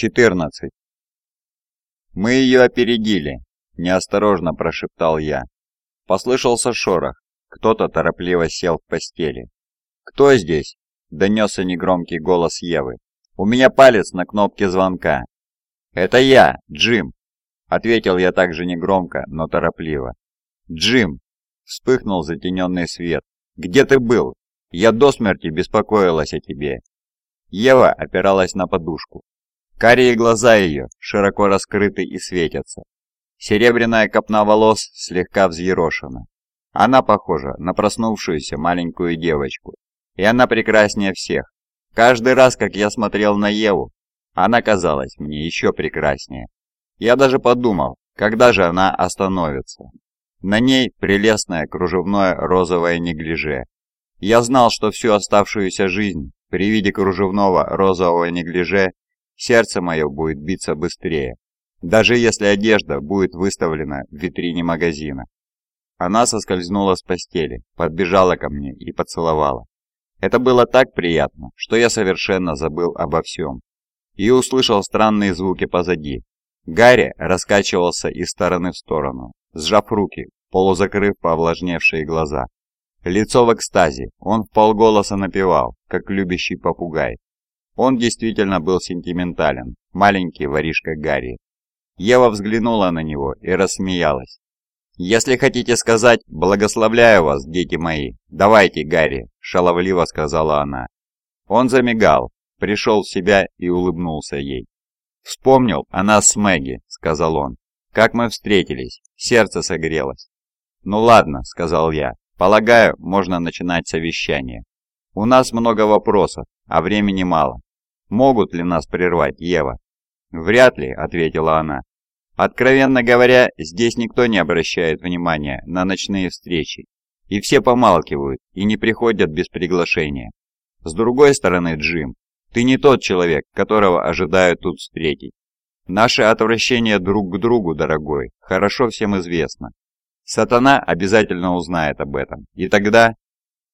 14. «Мы ее опередили», — неосторожно прошептал я. Послышался шорох. Кто-то торопливо сел в постели. «Кто здесь?» — донесся негромкий голос Евы. «У меня палец на кнопке звонка». «Это я, Джим», — ответил я также негромко, но торопливо. «Джим!» — вспыхнул затененный свет. «Где ты был? Я до смерти беспокоилась о тебе». Ева опиралась на подушку. Карие глаза ее широко раскрыты и светятся. Серебряная копна волос слегка взъерошена. Она похожа на проснувшуюся маленькую девочку. И она прекраснее всех. Каждый раз, как я смотрел на Еву, она казалась мне еще прекраснее. Я даже подумал, когда же она остановится. На ней прелестное кружевное розовое неглиже. Я знал, что всю оставшуюся жизнь при виде кружевного розового неглиже сердце мое будет биться быстрее, даже если одежда будет выставлена в витрине магазина. Она соскользнула с постели, подбежала ко мне и поцеловала. Это было так приятно, что я совершенно забыл обо всем. И услышал странные звуки позади. Гарри раскачивался из стороны в сторону, сжав руки, полузакрыв повлажневшие глаза. Лицо в экстазе, он полголоса напевал, как любящий попугай. Он действительно был сентиментален, маленький воришка Гарри. Ева взглянула на него и рассмеялась. «Если хотите сказать «благословляю вас, дети мои», давайте, Гарри», — шаловливо сказала она. Он замигал, пришел в себя и улыбнулся ей. «Вспомнил о нас с Мэгги», — сказал он. «Как мы встретились, сердце согрелось». «Ну ладно», — сказал я, — «полагаю, можно начинать совещание. У нас много вопросов, а времени мало. Могут ли нас прервать, Ева?» «Вряд ли», — ответила она. «Откровенно говоря, здесь никто не обращает внимания на ночные встречи, и все помалкивают и не приходят без приглашения. С другой стороны, Джим, ты не тот человек, которого ожидают тут встретить. Наше отвращение друг к другу, дорогой, хорошо всем известно. Сатана обязательно узнает об этом, и тогда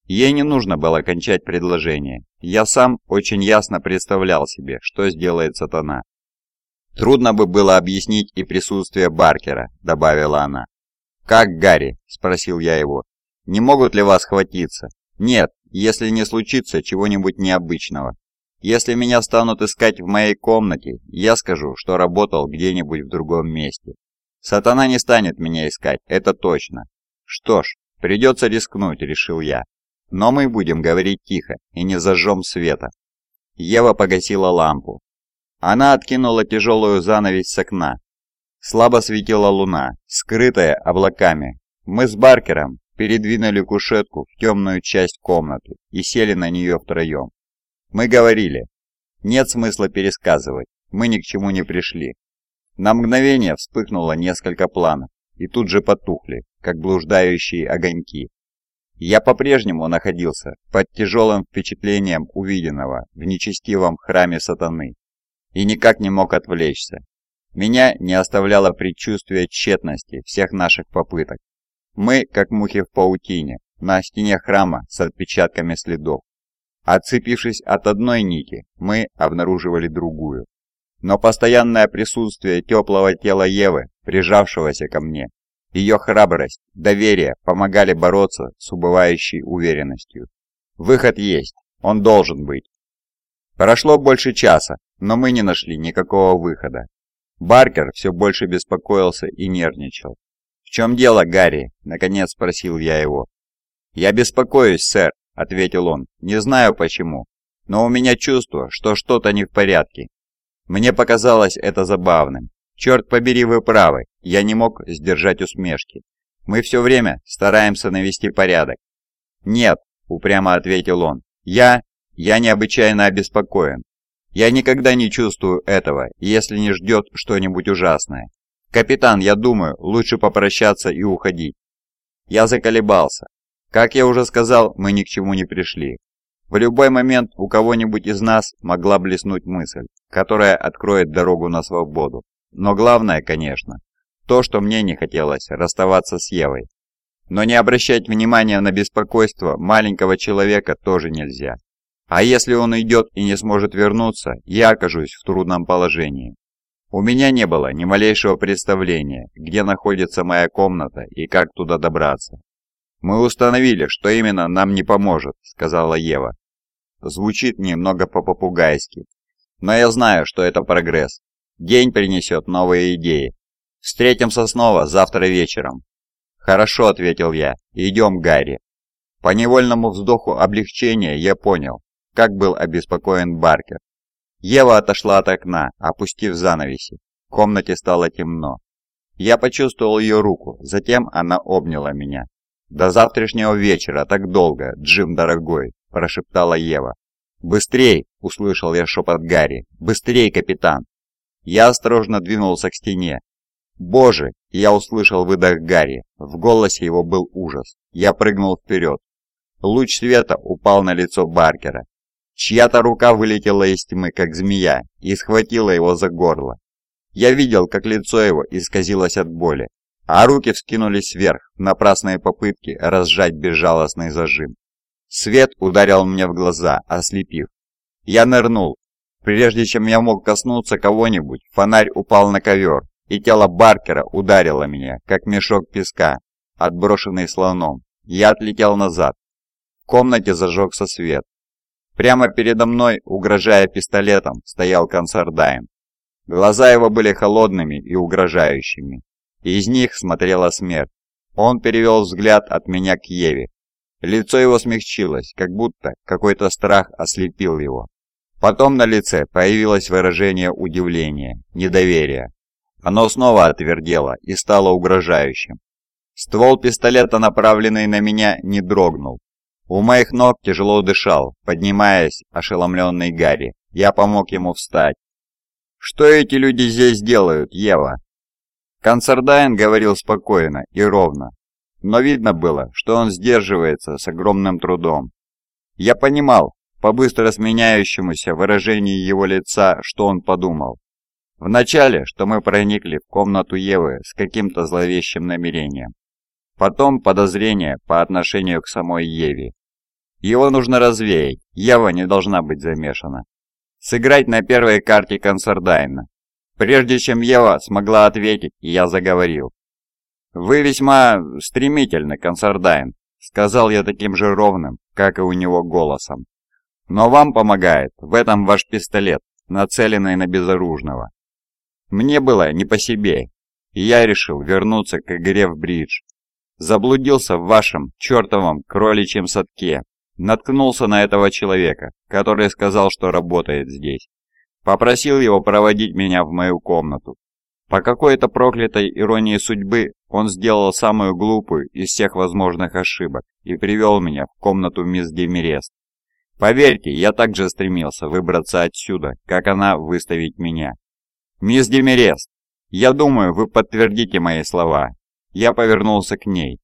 Ей не нужно было кончать предложение. Я сам очень ясно представлял себе, что сделает сатана. «Трудно бы было объяснить и присутствие Баркера», — добавила она. «Как, Гарри?» — спросил я его. «Не могут ли вас хватиться? «Нет, если не случится чего-нибудь необычного. Если меня станут искать в моей комнате, я скажу, что работал где-нибудь в другом месте. Сатана не станет меня искать, это точно». «Что ж, придется рискнуть», — решил я. Но мы будем говорить тихо и не зажжем света. Ева погасила лампу. Она откинула тяжелую занавесь с окна. Слабо светила луна, скрытая облаками. Мы с Баркером передвинули кушетку в темную часть комнаты и сели на нее втроем. Мы говорили. Нет смысла пересказывать, мы ни к чему не пришли. На мгновение вспыхнуло несколько планов, и тут же потухли, как блуждающие огоньки. Я по-прежнему находился под тяжелым впечатлением увиденного в нечестивом храме сатаны и никак не мог отвлечься. Меня не оставляло предчувствие тщетности всех наших попыток. Мы, как мухи в паутине, на стене храма с отпечатками следов. Отцепившись от одной нити, мы обнаруживали другую. Но постоянное присутствие теплого тела Евы, прижавшегося ко мне, ее храбрость, доверие помогали бороться с убывающей уверенностью. Выход есть, он должен быть. Прошло больше часа, но мы не нашли никакого выхода. Баркер все больше беспокоился и нервничал. «В чем дело, Гарри?» – наконец спросил я его. «Я беспокоюсь, сэр», – ответил он. «Не знаю почему, но у меня чувство, что что-то не в порядке». Мне показалось это забавным. «Черт побери, вы правы. Я не мог сдержать усмешки. «Мы все время стараемся навести порядок». «Нет», — упрямо ответил он, — «я... я необычайно обеспокоен. Я никогда не чувствую этого, если не ждет что-нибудь ужасное. Капитан, я думаю, лучше попрощаться и уходить». Я заколебался. Как я уже сказал, мы ни к чему не пришли. В любой момент у кого-нибудь из нас могла блеснуть мысль, которая откроет дорогу на свободу. Но главное, конечно, то, что мне не хотелось, расставаться с Евой. Но не обращать внимания на беспокойство маленького человека тоже нельзя. А если он уйдет и не сможет вернуться, я окажусь в трудном положении. У меня не было ни малейшего представления, где находится моя комната и как туда добраться. «Мы установили, что именно нам не поможет», — сказала Ева. Звучит немного по-попугайски. Но я знаю, что это прогресс. День принесет новые идеи, Встретимся снова завтра вечером». «Хорошо», — ответил я. «Идем, Гарри». По невольному вздоху облегчения я понял, как был обеспокоен Баркер. Ева отошла от окна, опустив занавеси. В комнате стало темно. Я почувствовал ее руку, затем она обняла меня. «До завтрашнего вечера, так долго, Джим дорогой», – прошептала Ева. «Быстрей!» – услышал я шепот Гарри. «Быстрей, капитан!» Я осторожно двинулся к стене, «Боже!» — я услышал выдох Гарри, в голосе его был ужас. Я прыгнул вперед. Луч света упал на лицо Баркера. Чья-то рука вылетела из тьмы, как змея, и схватила его за горло. Я видел, как лицо его исказилось от боли, а руки вскинулись вверх в напрасные попытки разжать безжалостный зажим. Свет ударил мне в глаза, ослепив. Я нырнул. Прежде чем я мог коснуться кого-нибудь, фонарь упал на ковер, и тело Баркера ударило меня, как мешок песка, отброшенный слоном. Я отлетел назад. В комнате зажегся свет. Прямо передо мной, угрожая пистолетом, стоял консардайн. Глаза его были холодными и угрожающими. Из них смотрела смерть. Он перевел взгляд от меня к Еве. Лицо его смягчилось, как будто какой-то страх ослепил его. Потом на лице появилось выражение удивления, недоверия. Оно снова отвердело и стало угрожающим. Ствол пистолета, направленный на меня, не дрогнул. У моих ног тяжело дышал, поднимаясь, ошеломленный Гарри. Я помог ему встать. «Что эти люди здесь делают, Ева?» Консердайн говорил спокойно и ровно, но видно было, что он сдерживается с огромным трудом. Я понимал, по быстро сменяющемуся выражению его лица, что он подумал. Вначале, что мы проникли в комнату Евы с каким-то зловещим намерением. Потом подозрение по отношению к самой Еве. Его нужно развеять, Ева не должна быть замешана. Сыграть на первой карте концердайна. Прежде чем Ева смогла ответить, я заговорил. «Вы весьма стремительны, концердайн», — сказал я таким же ровным, как и у него голосом. «Но вам помогает в этом ваш пистолет, нацеленный на безоружного. Мне было не по себе, и я решил вернуться к игре в бридж. Заблудился в вашем чертовом кроличьем садке. Наткнулся на этого человека, который сказал, что работает здесь. Попросил его проводить меня в мою комнату. По какой-то проклятой иронии судьбы он сделал самую глупую из всех возможных ошибок и привел меня в комнату мисс Демерест. Поверьте, я также стремился выбраться отсюда, как она выставить меня. «Мисс Демерест, я думаю, вы подтвердите мои слова». Я повернулся к ней.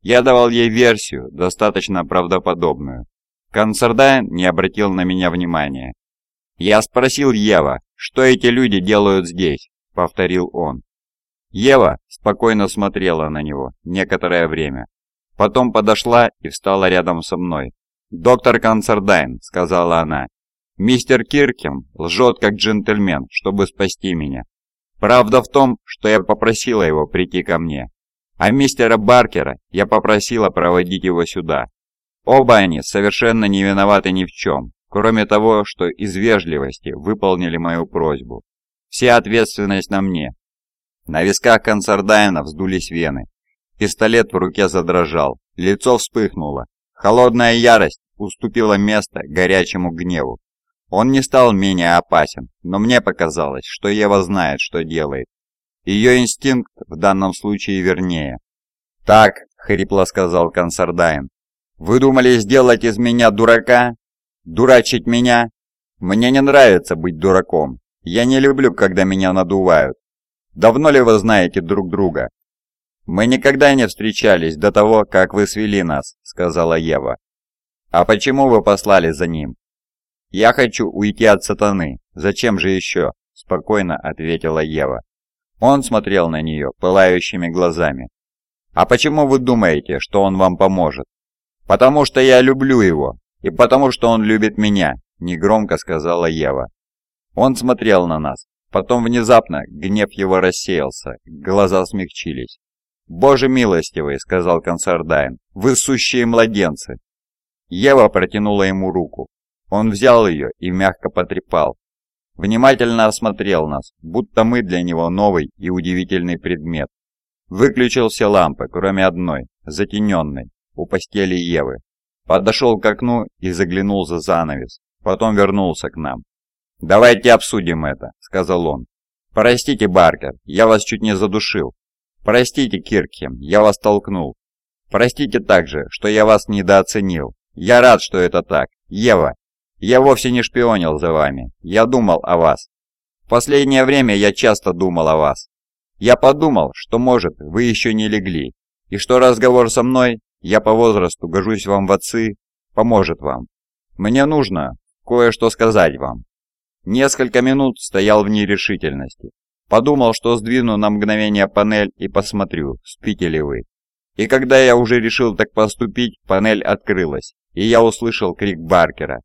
Я давал ей версию, достаточно правдоподобную. Консердайн не обратил на меня внимания. «Я спросил Ева, что эти люди делают здесь?» — повторил он. Ева спокойно смотрела на него некоторое время. Потом подошла и встала рядом со мной. «Доктор Консердайн», — сказала она, Мистер Киркин лжет как джентльмен, чтобы спасти меня. Правда в том, что я попросила его прийти ко мне. А мистера Баркера я попросила проводить его сюда. Оба они совершенно не виноваты ни в чем, кроме того, что из вежливости выполнили мою просьбу. Вся ответственность на мне. На висках Консардайна вздулись вены. Пистолет в руке задрожал, лицо вспыхнуло. Холодная ярость уступила место горячему гневу. Он не стал менее опасен, но мне показалось, что Ева знает, что делает. Ее инстинкт в данном случае вернее. «Так», — хрипло сказал Консардайн, — «вы думали сделать из меня дурака? Дурачить меня? Мне не нравится быть дураком. Я не люблю, когда меня надувают. Давно ли вы знаете друг друга?» «Мы никогда не встречались до того, как вы свели нас», — сказала Ева. «А почему вы послали за ним?» «Я хочу уйти от сатаны. Зачем же еще?» – спокойно ответила Ева. Он смотрел на нее пылающими глазами. «А почему вы думаете, что он вам поможет?» «Потому что я люблю его, и потому что он любит меня», – негромко сказала Ева. Он смотрел на нас. Потом внезапно гнев его рассеялся, глаза смягчились. «Боже милостивый», – сказал Консардайн, – «вы сущие младенцы». Ева протянула ему руку. Он взял ее и мягко потрепал. Внимательно осмотрел нас, будто мы для него новый и удивительный предмет. Выключил все лампы, кроме одной, затененной, у постели Евы. Подошел к окну и заглянул за занавес, потом вернулся к нам. «Давайте обсудим это», — сказал он. «Простите, Баркер, я вас чуть не задушил. Простите, Киркхем, я вас толкнул. Простите также, что я вас недооценил. Я рад, что это так. Ева, я вовсе не шпионил за вами. Я думал о вас. В последнее время я часто думал о вас. Я подумал, что, может, вы еще не легли, и что разговор со мной, я по возрасту гожусь вам в отцы, поможет вам. Мне нужно кое-что сказать вам. Несколько минут стоял в нерешительности. Подумал, что сдвину на мгновение панель и посмотрю, спите ли вы. И когда я уже решил так поступить, панель открылась, и я услышал крик Баркера.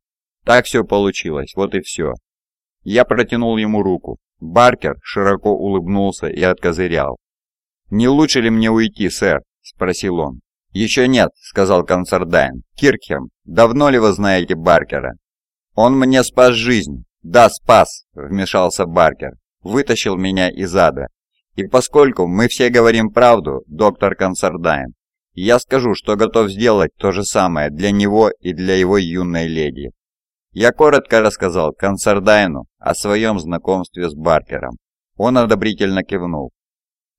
Так все получилось, вот и все. Я протянул ему руку. Баркер широко улыбнулся и откозырял. «Не лучше ли мне уйти, сэр?» – спросил он. «Еще нет», – сказал Консардайн. «Киркхем, давно ли вы знаете Баркера?» «Он мне спас жизнь». «Да, спас», – вмешался Баркер. «Вытащил меня из ада. И поскольку мы все говорим правду, доктор Консардайн, я скажу, что готов сделать то же самое для него и для его юной леди». Я коротко рассказал Консардайну о своем знакомстве с Баркером. Он одобрительно кивнул.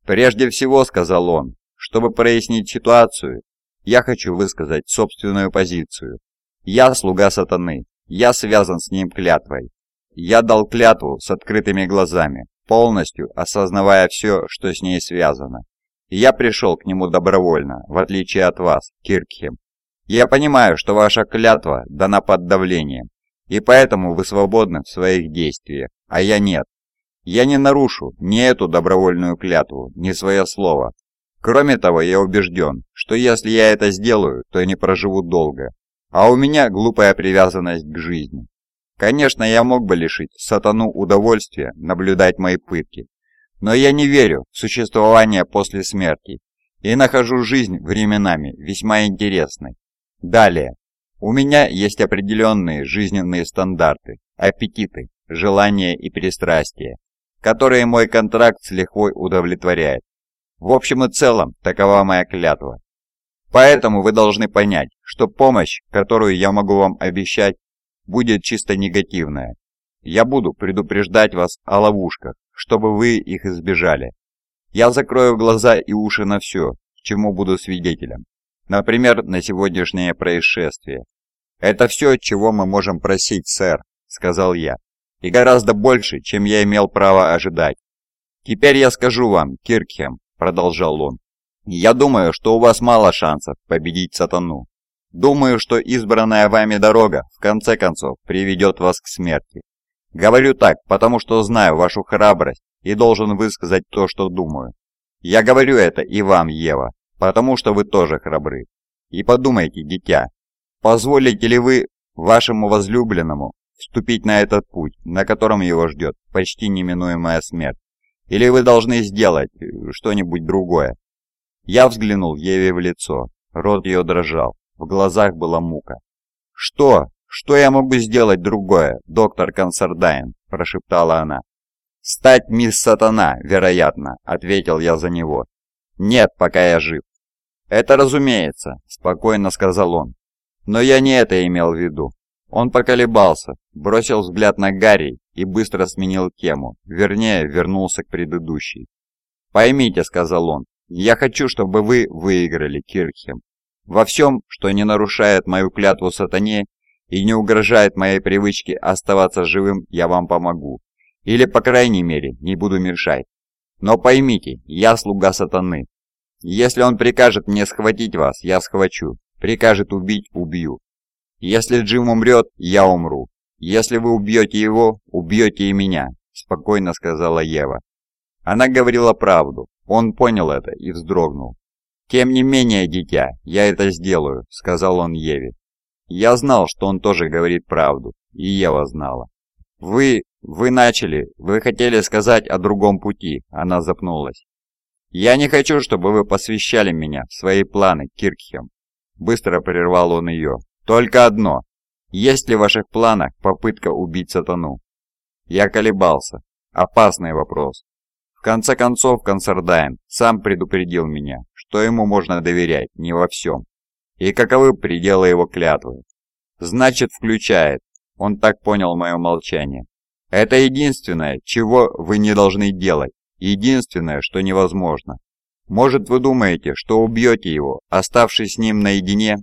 «Прежде всего», — сказал он, — «чтобы прояснить ситуацию, я хочу высказать собственную позицию. Я слуга сатаны, я связан с ним клятвой. Я дал клятву с открытыми глазами, полностью осознавая все, что с ней связано. Я пришел к нему добровольно, в отличие от вас, Киркхем. Я понимаю, что ваша клятва дана под давлением, и поэтому вы свободны в своих действиях, а я нет. Я не нарушу ни эту добровольную клятву, ни свое слово. Кроме того, я убежден, что если я это сделаю, то не проживу долго. А у меня глупая привязанность к жизни. Конечно, я мог бы лишить сатану удовольствия наблюдать мои пытки, но я не верю в существование после смерти и нахожу жизнь временами весьма интересной. Далее. У меня есть определенные жизненные стандарты, аппетиты, желания и перестрастия, которые мой контракт с лихвой удовлетворяет. В общем и целом, такова моя клятва. Поэтому вы должны понять, что помощь, которую я могу вам обещать, будет чисто негативная. Я буду предупреждать вас о ловушках, чтобы вы их избежали. Я закрою глаза и уши на все, чему буду свидетелем. Например, на сегодняшнее происшествие. «Это все, чего мы можем просить, сэр», — сказал я. «И гораздо больше, чем я имел право ожидать». «Теперь я скажу вам, Киркхем», — продолжал он. «Я думаю, что у вас мало шансов победить сатану. Думаю, что избранная вами дорога, в конце концов, приведет вас к смерти. Говорю так, потому что знаю вашу храбрость и должен высказать то, что думаю. Я говорю это и вам, Ева, потому что вы тоже храбры. И подумайте, дитя, Позволите ли вы вашему возлюбленному вступить на этот путь, на котором его ждет почти неминуемая смерть? Или вы должны сделать э, что-нибудь другое?» Я взглянул Еве в лицо. Рот ее дрожал. В глазах была мука. «Что? Что я могу сделать другое, доктор Консардайн?» – прошептала она. «Стать мисс Сатана, вероятно», – ответил я за него. «Нет, пока я жив». «Это разумеется», – спокойно сказал он. Но я не это имел в виду. Он поколебался, бросил взгляд на Гарри и быстро сменил тему, вернее, вернулся к предыдущей. «Поймите», — сказал он, — «я хочу, чтобы вы выиграли, Кирхем. Во всем, что не нарушает мою клятву сатане и не угрожает моей привычке оставаться живым, я вам помогу. Или, по крайней мере, не буду мешать. Но поймите, я слуга сатаны. Если он прикажет мне схватить вас, я схвачу. Прикажет убить – убью. Если Джим умрет, я умру. Если вы убьете его, убьете и меня», – спокойно сказала Ева. Она говорила правду. Он понял это и вздрогнул. «Тем не менее, дитя, я это сделаю», – сказал он Еве. Я знал, что он тоже говорит правду, и Ева знала. «Вы... вы начали... вы хотели сказать о другом пути», – она запнулась. «Я не хочу, чтобы вы посвящали меня в свои планы, Киркхем. Быстро прервал он ее. «Только одно. Есть ли в ваших планах попытка убить сатану?» Я колебался. Опасный вопрос. В конце концов, Консардайн сам предупредил меня, что ему можно доверять не во всем. И каковы пределы его клятвы? Значит, включает. Он так понял мое молчание. Это единственное, чего вы не должны делать. Единственное, что невозможно. Может, вы думаете, что убьете его, оставшись с ним наедине?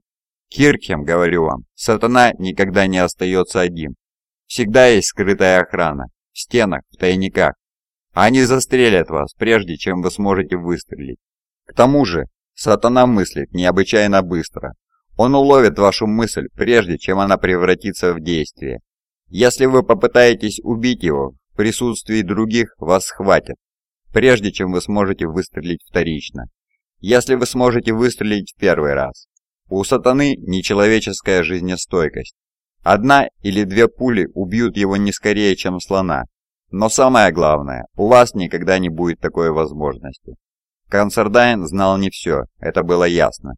Кирхем, говорю вам, сатана никогда не остается один. Всегда есть скрытая охрана, в стенах, в тайниках. Они застрелят вас, прежде чем вы сможете выстрелить. К тому же, сатана мыслит необычайно быстро. Он уловит вашу мысль, прежде чем она превратится в действие. Если вы попытаетесь убить его, в присутствии других вас схватят, прежде чем вы сможете выстрелить вторично. Если вы сможете выстрелить в первый раз. У сатаны нечеловеческая жизнестойкость. Одна или две пули убьют его не скорее, чем слона. Но самое главное, у вас никогда не будет такой возможности. Консердайн знал не все, это было ясно.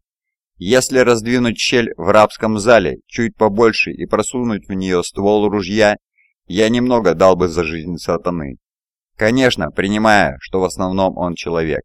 Если раздвинуть щель в рабском зале чуть побольше и просунуть в нее ствол ружья, я немного дал бы за жизнь сатаны. Конечно, принимая, что в основном он человек.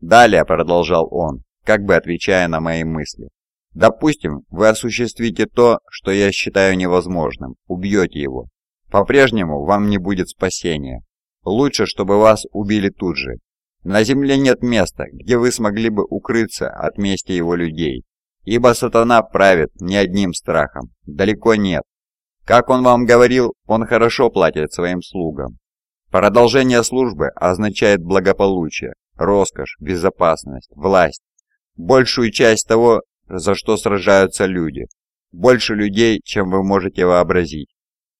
Далее, продолжал он, как бы отвечая на мои мысли. Допустим, вы осуществите то, что я считаю невозможным, убьете его. По-прежнему вам не будет спасения. Лучше, чтобы вас убили тут же. На земле нет места, где вы смогли бы укрыться от мести его людей. Ибо сатана правит не одним страхом. Далеко нет. Как он вам говорил, он хорошо платит своим слугам. Продолжение службы означает благополучие, роскошь, безопасность, власть, большую часть того, за что сражаются люди, больше людей, чем вы можете вообразить.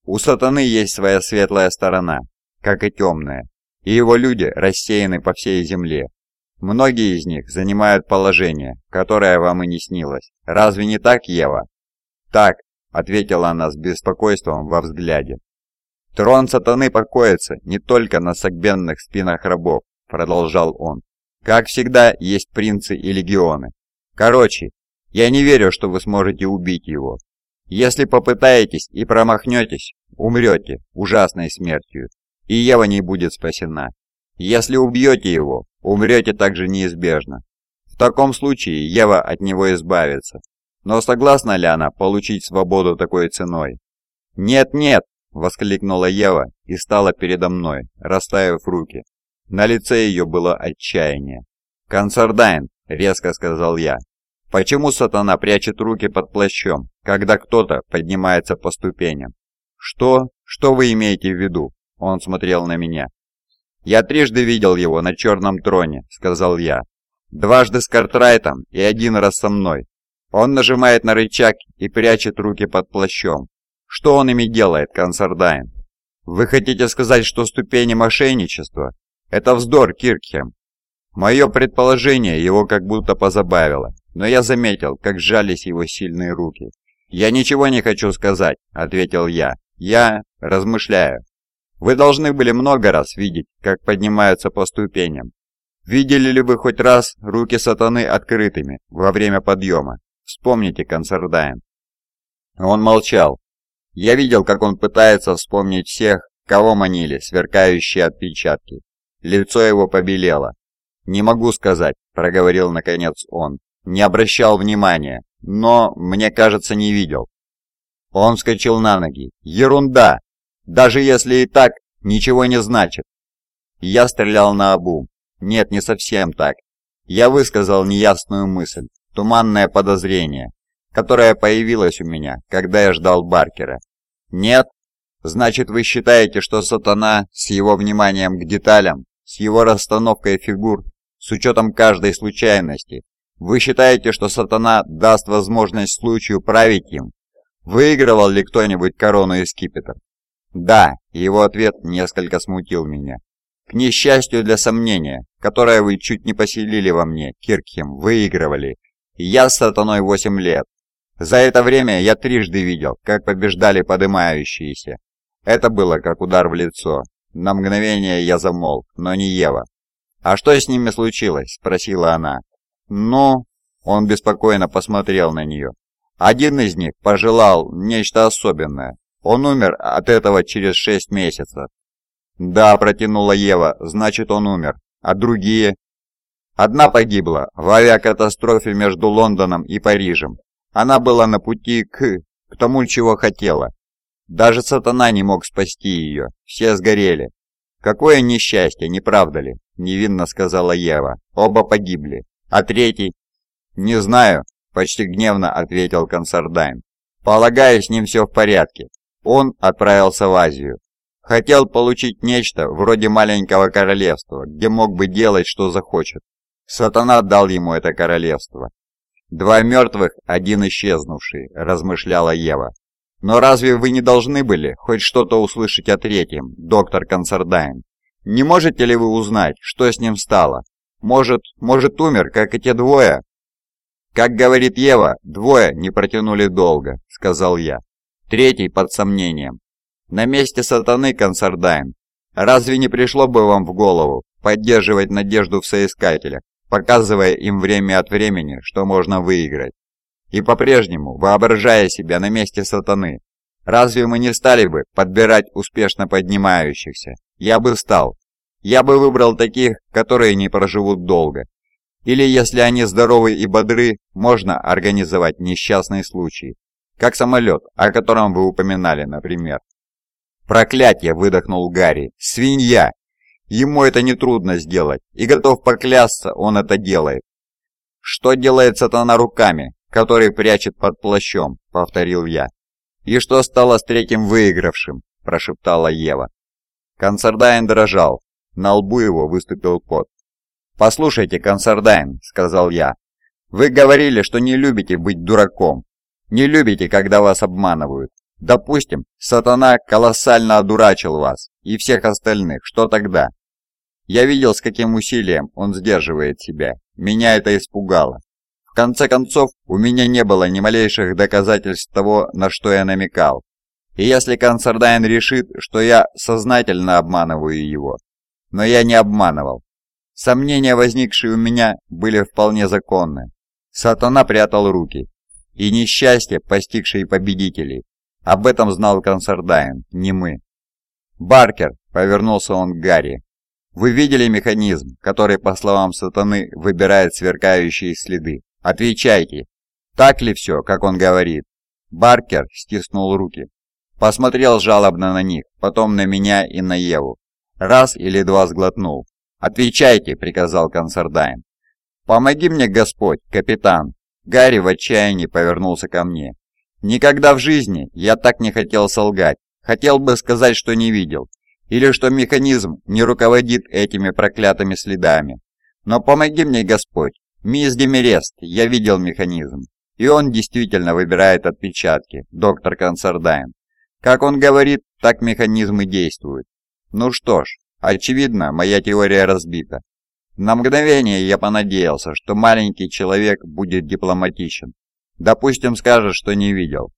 У сатаны есть своя светлая сторона, как и темная, и его люди рассеяны по всей земле. Многие из них занимают положение, которое вам и не снилось. Разве не так, Ева? Так, ответила она с беспокойством во взгляде. «Трон сатаны покоится не только на согбенных спинах рабов», — продолжал он. «Как всегда, есть принцы и легионы. Короче, я не верю, что вы сможете убить его. Если попытаетесь и промахнетесь, умрете ужасной смертью, и Ева не будет спасена. Если убьете его, умрете также неизбежно. В таком случае Ева от него избавится. Но согласна ли она получить свободу такой ценой? «Нет-нет», — воскликнула Ева и стала передо мной, расставив руки. На лице ее было отчаяние. «Консардайн!» — резко сказал я. «Почему сатана прячет руки под плащом, когда кто-то поднимается по ступеням?» «Что? Что вы имеете в виду?» — он смотрел на меня. «Я трижды видел его на черном троне», — сказал я. «Дважды с Картрайтом и один раз со мной. Он нажимает на рычаг и прячет руки под плащом. Что он ими делает, Консердайн? Вы хотите сказать, что ступени мошенничества? Это вздор, Киркхем. Мое предположение его как будто позабавило, но я заметил, как сжались его сильные руки. «Я ничего не хочу сказать», — ответил я. «Я размышляю. Вы должны были много раз видеть, как поднимаются по ступеням. Видели ли вы хоть раз руки сатаны открытыми во время подъема? Вспомните, Консердайн». Он молчал, я видел, как он пытается вспомнить всех, кого манили сверкающие отпечатки. Лицо его побелело. «Не могу сказать», — проговорил наконец он. «Не обращал внимания, но, мне кажется, не видел». Он вскочил на ноги. «Ерунда! Даже если и так, ничего не значит!» Я стрелял на Абу. Нет, не совсем так. Я высказал неясную мысль, туманное подозрение, которое появилось у меня, когда я ждал Баркера. Нет? Значит, вы считаете, что сатана с его вниманием к деталям, с его расстановкой фигур, с учетом каждой случайности, вы считаете, что сатана даст возможность случаю править им? Выигрывал ли кто-нибудь корону из Кипетр? Да, его ответ несколько смутил меня. К несчастью для сомнения, которое вы чуть не поселили во мне, Киркхем, выигрывали. Я с сатаной восемь лет, за это время я трижды видел, как побеждали подымающиеся. Это было как удар в лицо. На мгновение я замолк, но не Ева. «А что с ними случилось?» – спросила она. «Ну...» – он беспокойно посмотрел на нее. «Один из них пожелал нечто особенное. Он умер от этого через шесть месяцев». «Да», – протянула Ева, – «значит, он умер. А другие?» Одна погибла в авиакатастрофе между Лондоном и Парижем. Она была на пути к... к тому, чего хотела. Даже сатана не мог спасти ее, все сгорели. «Какое несчастье, не правда ли?» – невинно сказала Ева. «Оба погибли. А третий?» «Не знаю», – почти гневно ответил Консардайн. «Полагаю, с ним все в порядке. Он отправился в Азию. Хотел получить нечто вроде маленького королевства, где мог бы делать, что захочет. Сатана дал ему это королевство, «Два мертвых, один исчезнувший», — размышляла Ева. «Но разве вы не должны были хоть что-то услышать о третьем, доктор Консердайн? Не можете ли вы узнать, что с ним стало? Может, может умер, как эти двое?» «Как говорит Ева, двое не протянули долго», — сказал я. Третий под сомнением. «На месте сатаны, Консердайн, разве не пришло бы вам в голову поддерживать надежду в соискателях, показывая им время от времени, что можно выиграть. И по-прежнему, воображая себя на месте сатаны, разве мы не стали бы подбирать успешно поднимающихся? Я бы стал. Я бы выбрал таких, которые не проживут долго. Или если они здоровы и бодры, можно организовать несчастный случай. Как самолет, о котором вы упоминали, например. «Проклятье!» — выдохнул Гарри. «Свинья! Ему это нетрудно сделать, и готов поклясться, он это делает. «Что делает сатана руками, которые прячет под плащом?» — повторил я. «И что стало с третьим выигравшим?» — прошептала Ева. Консердайн дрожал. На лбу его выступил пот. «Послушайте, Консердайн», — сказал я, — «вы говорили, что не любите быть дураком. Не любите, когда вас обманывают. Допустим, сатана колоссально одурачил вас и всех остальных. Что тогда? Я видел, с каким усилием он сдерживает себя. Меня это испугало. В конце концов, у меня не было ни малейших доказательств того, на что я намекал. И если Консердайн решит, что я сознательно обманываю его. Но я не обманывал. Сомнения, возникшие у меня, были вполне законны. Сатана прятал руки. И несчастье, постигшее победителей. Об этом знал Консердайн, не мы. «Баркер!» — повернулся он к Гарри. Вы видели механизм, который, по словам сатаны, выбирает сверкающие следы? Отвечайте. Так ли все, как он говорит? Баркер стиснул руки. Посмотрел жалобно на них, потом на меня и на Еву. Раз или два сглотнул. «Отвечайте», — приказал Консердайн. «Помоги мне, Господь, капитан!» Гарри в отчаянии повернулся ко мне. «Никогда в жизни я так не хотел солгать. Хотел бы сказать, что не видел или что механизм не руководит этими проклятыми следами. Но помоги мне, Господь, мисс Демерест, я видел механизм, и он действительно выбирает отпечатки, доктор Консердайн. Как он говорит, так механизмы действуют. Ну что ж, очевидно, моя теория разбита. На мгновение я понадеялся, что маленький человек будет дипломатичен. Допустим, скажет, что не видел.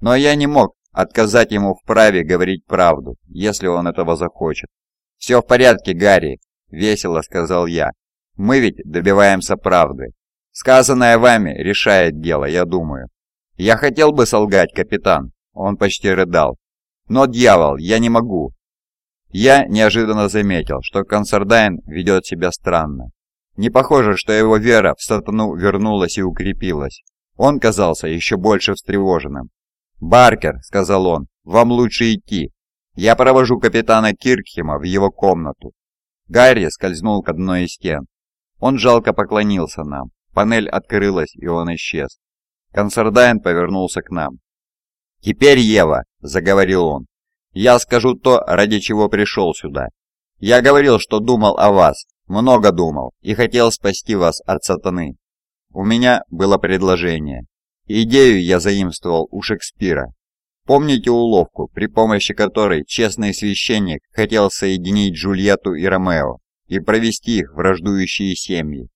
Но я не мог Отказать ему в праве говорить правду, если он этого захочет. «Все в порядке, Гарри», — весело сказал я. «Мы ведь добиваемся правды. Сказанное вами решает дело, я думаю». «Я хотел бы солгать, капитан», — он почти рыдал. «Но, дьявол, я не могу». Я неожиданно заметил, что Консардайн ведет себя странно. Не похоже, что его вера в сатану вернулась и укрепилась. Он казался еще больше встревоженным. «Баркер», — сказал он, — «вам лучше идти. Я провожу капитана Киркхема в его комнату». Гарри скользнул к одной из стен. Он жалко поклонился нам. Панель открылась, и он исчез. Консердайн повернулся к нам. «Теперь, Ева», — заговорил он, — «я скажу то, ради чего пришел сюда. Я говорил, что думал о вас, много думал, и хотел спасти вас от сатаны. У меня было предложение. Идею я заимствовал у Шекспира. Помните уловку, при помощи которой честный священник хотел соединить Джульетту и Ромео и провести их враждующие семьи?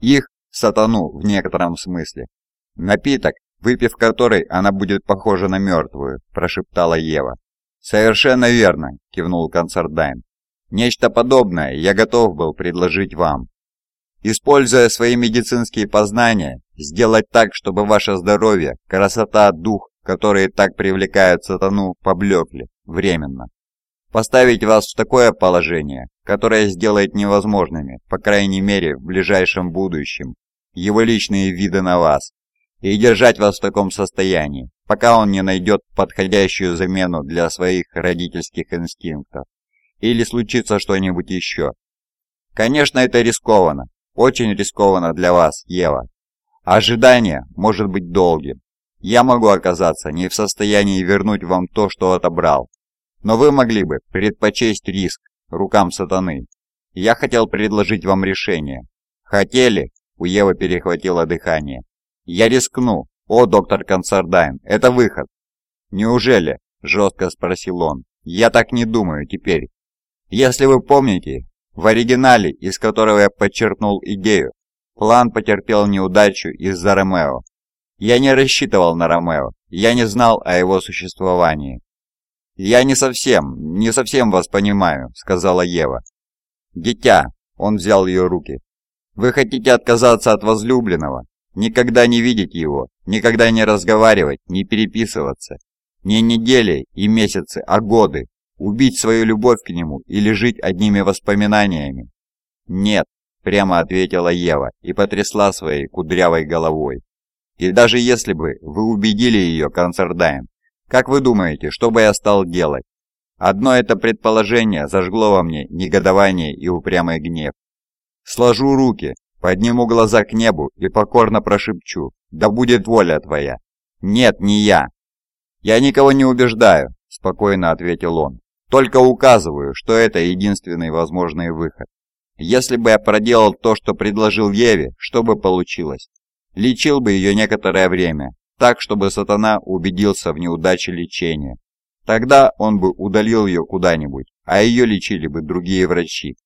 Их, сатану в некотором смысле. «Напиток, выпив который, она будет похожа на мертвую», – прошептала Ева. «Совершенно верно», – кивнул Концердайн. «Нечто подобное я готов был предложить вам, используя свои медицинские познания, сделать так, чтобы ваше здоровье, красота, дух, которые так привлекают сатану, поблекли временно. Поставить вас в такое положение, которое сделает невозможными, по крайней мере в ближайшем будущем, его личные виды на вас, и держать вас в таком состоянии, пока он не найдет подходящую замену для своих родительских инстинктов. Или случится что-нибудь еще. Конечно, это рискованно, очень рискованно для вас, Ева. Ожидание может быть долгим. Я могу оказаться не в состоянии вернуть вам то, что отобрал. Но вы могли бы предпочесть риск рукам сатаны. Я хотел предложить вам решение. Хотели? У Евы перехватило дыхание. Я рискну. О, доктор Консардайн, это выход. Неужели? Жестко спросил он. Я так не думаю теперь. Если вы помните, в оригинале, из которого я подчеркнул идею, план потерпел неудачу из-за Ромео. Я не рассчитывал на Ромео, я не знал о его существовании. «Я не совсем, не совсем вас понимаю», — сказала Ева. «Дитя», — он взял ее руки, — «вы хотите отказаться от возлюбленного, никогда не видеть его, никогда не разговаривать, не переписываться, не недели и месяцы, а годы, Убить свою любовь к нему или жить одними воспоминаниями? Нет, прямо ответила Ева и потрясла своей кудрявой головой. И даже если бы вы убедили ее, Концердайн, как вы думаете, что бы я стал делать? Одно это предположение зажгло во мне негодование и упрямый гнев. Сложу руки, подниму глаза к небу и покорно прошепчу, да будет воля твоя. Нет, не я. Я никого не убеждаю, спокойно ответил он. Только указываю, что это единственный возможный выход. Если бы я проделал то, что предложил Еве, что бы получилось? Лечил бы ее некоторое время, так, чтобы сатана убедился в неудаче лечения. Тогда он бы удалил ее куда-нибудь, а ее лечили бы другие врачи.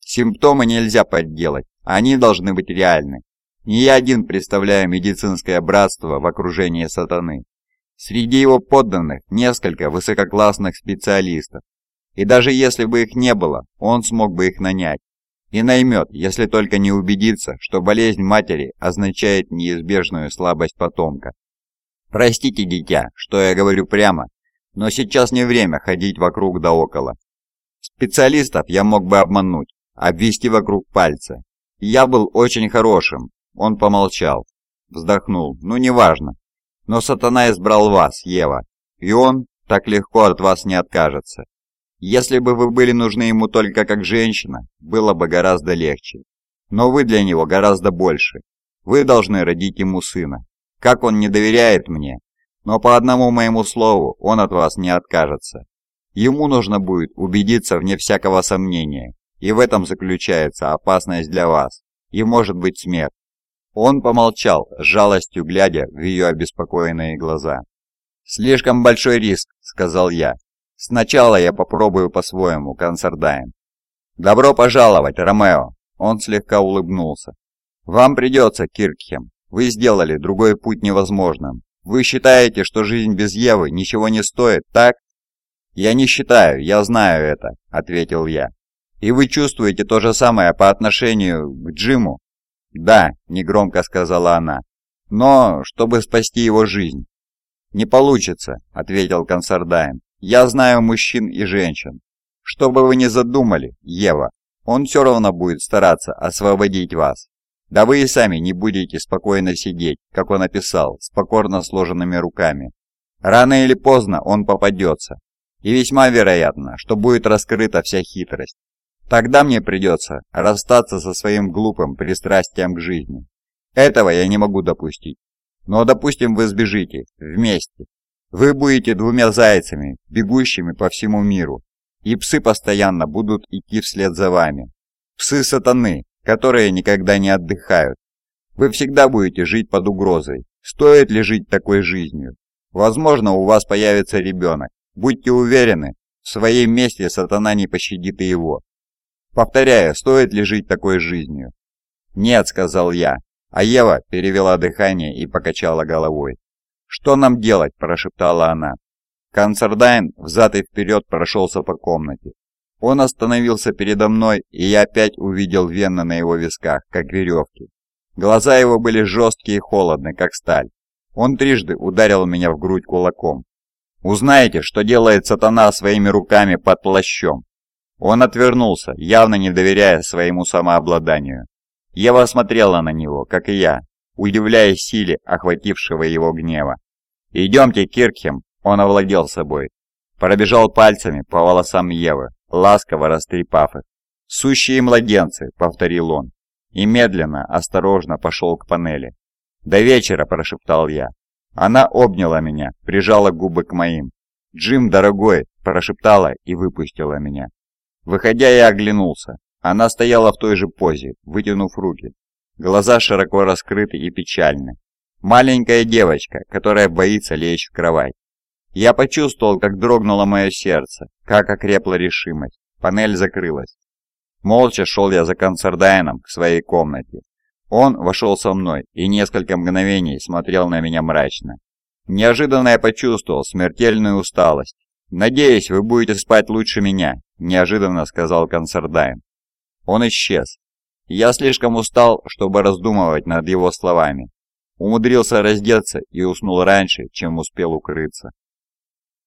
Симптомы нельзя подделать, они должны быть реальны. Не я один представляю медицинское братство в окружении сатаны. Среди его подданных несколько высококлассных специалистов, и даже если бы их не было, он смог бы их нанять. И наймет, если только не убедится, что болезнь матери означает неизбежную слабость потомка. Простите, дитя, что я говорю прямо, но сейчас не время ходить вокруг да около. Специалистов я мог бы обмануть, обвести вокруг пальца. Я был очень хорошим. Он помолчал, вздохнул. Ну, неважно. Но сатана избрал вас, Ева, и он так легко от вас не откажется. Если бы вы были нужны ему только как женщина, было бы гораздо легче. Но вы для него гораздо больше. Вы должны родить ему сына. Как он не доверяет мне, но по одному моему слову он от вас не откажется. Ему нужно будет убедиться вне всякого сомнения, и в этом заключается опасность для вас, и может быть смерть. Он помолчал, с жалостью глядя в ее обеспокоенные глаза. «Слишком большой риск», — сказал я, Сначала я попробую по-своему, Консердайн. Добро пожаловать, Ромео. Он слегка улыбнулся. Вам придется, Киркхем. Вы сделали другой путь невозможным. Вы считаете, что жизнь без Евы ничего не стоит, так? Я не считаю, я знаю это, ответил я. И вы чувствуете то же самое по отношению к Джиму? Да, негромко сказала она. Но чтобы спасти его жизнь. «Не получится», — ответил Консардайн. Я знаю мужчин и женщин. Что бы вы ни задумали, Ева, он все равно будет стараться освободить вас. Да вы и сами не будете спокойно сидеть, как он описал, с покорно сложенными руками. Рано или поздно он попадется. И весьма вероятно, что будет раскрыта вся хитрость. Тогда мне придется расстаться со своим глупым пристрастием к жизни. Этого я не могу допустить. Но допустим вы сбежите, вместе, вы будете двумя зайцами, бегущими по всему миру, и псы постоянно будут идти вслед за вами. Псы сатаны, которые никогда не отдыхают. Вы всегда будете жить под угрозой. Стоит ли жить такой жизнью? Возможно, у вас появится ребенок. Будьте уверены, в своей месте сатана не пощадит и его. Повторяю, стоит ли жить такой жизнью? «Нет», — сказал я, а Ева перевела дыхание и покачала головой. «Что нам делать?» – прошептала она. Консердайн взад и вперед прошелся по комнате. Он остановился передо мной, и я опять увидел вены на его висках, как веревки. Глаза его были жесткие и холодны, как сталь. Он трижды ударил меня в грудь кулаком. «Узнаете, что делает сатана своими руками под плащом?» Он отвернулся, явно не доверяя своему самообладанию. Ева смотрела на него, как и я, удивляясь силе охватившего его гнева. «Идемте, Киркхем!» — он овладел собой. Пробежал пальцами по волосам Евы, ласково растрепав их. «Сущие младенцы!» — повторил он. И медленно, осторожно пошел к панели. «До вечера!» – прошептал я. Она обняла меня, прижала губы к моим. «Джим, дорогой!» – прошептала и выпустила меня. Выходя, я оглянулся. Она стояла в той же позе, вытянув руки, Глаза широко раскрыты и печальны. Маленькая девочка, которая боится лечь в кровать. Я почувствовал, как дрогнуло мое сердце, как окрепла решимость. Панель закрылась. Молча шел я за концердайном к своей комнате. Он вошел со мной и несколько мгновений смотрел на меня мрачно. Неожиданно я почувствовал смертельную усталость. «Надеюсь, вы будете спать лучше меня», – неожиданно сказал Консердайн. Он исчез. Я слишком устал, чтобы раздумывать над его словами. Умудрился раздеться и уснул раньше, чем успел укрыться.